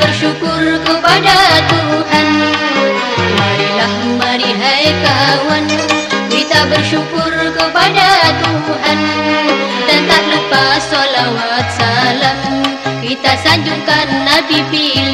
bersyukur kepada Tuhan. Marilah mari hai kawan Kita bersyukur kepada Tuhan. Dan tak lupa solawat salam Kita sanjungkan Nabi pilih.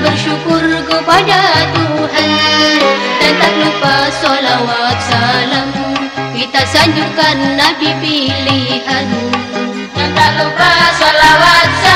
bersyukur kepada Tuhan. Dan tak lupa solawat salam. Kita sanjungkan Nabi pilihan Dan tak lupa salawat salam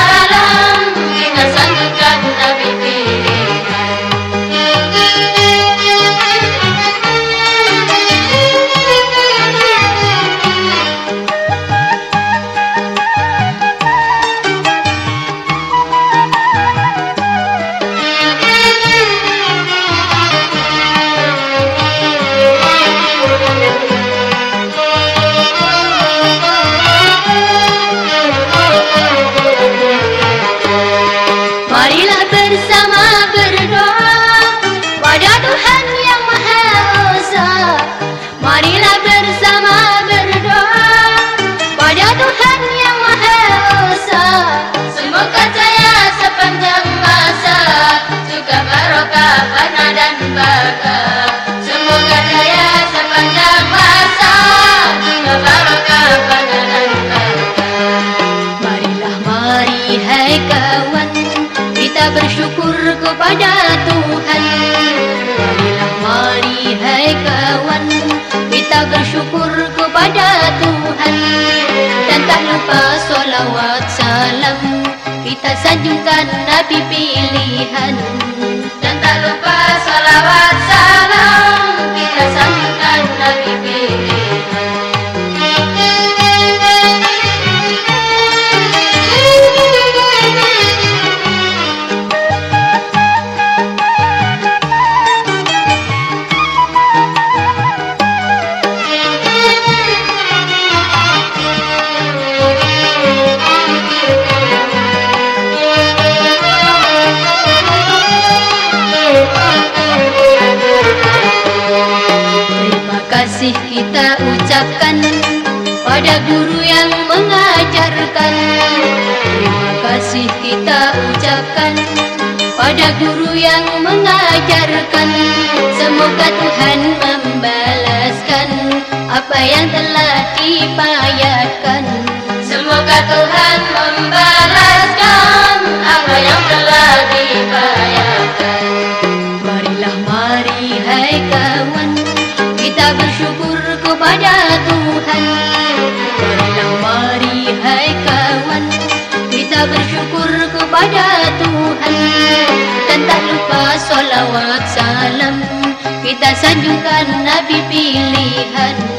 solawat salam. Kita sanjungkan Nabi pilihan. Dan tak lupa salawat salam. Kita sambungkan Nabi pilihan kita ucapkan pada guru yang mengajarkan. Terima kasih kita ucapkan pada guru yang mengajarkan. Semoga Tuhan membalaskan apa yang telah dibayarkan. Semoga Tuhan membalaskan Apa yang telah dibayarkan Marilah mari hai kawan kita bersyukur kepada Tuhan. Marilah mari hai kawan kita bersyukur kepada Tuhan dan tak lupa solawat salam kita sanjungkan Nabi pilihan.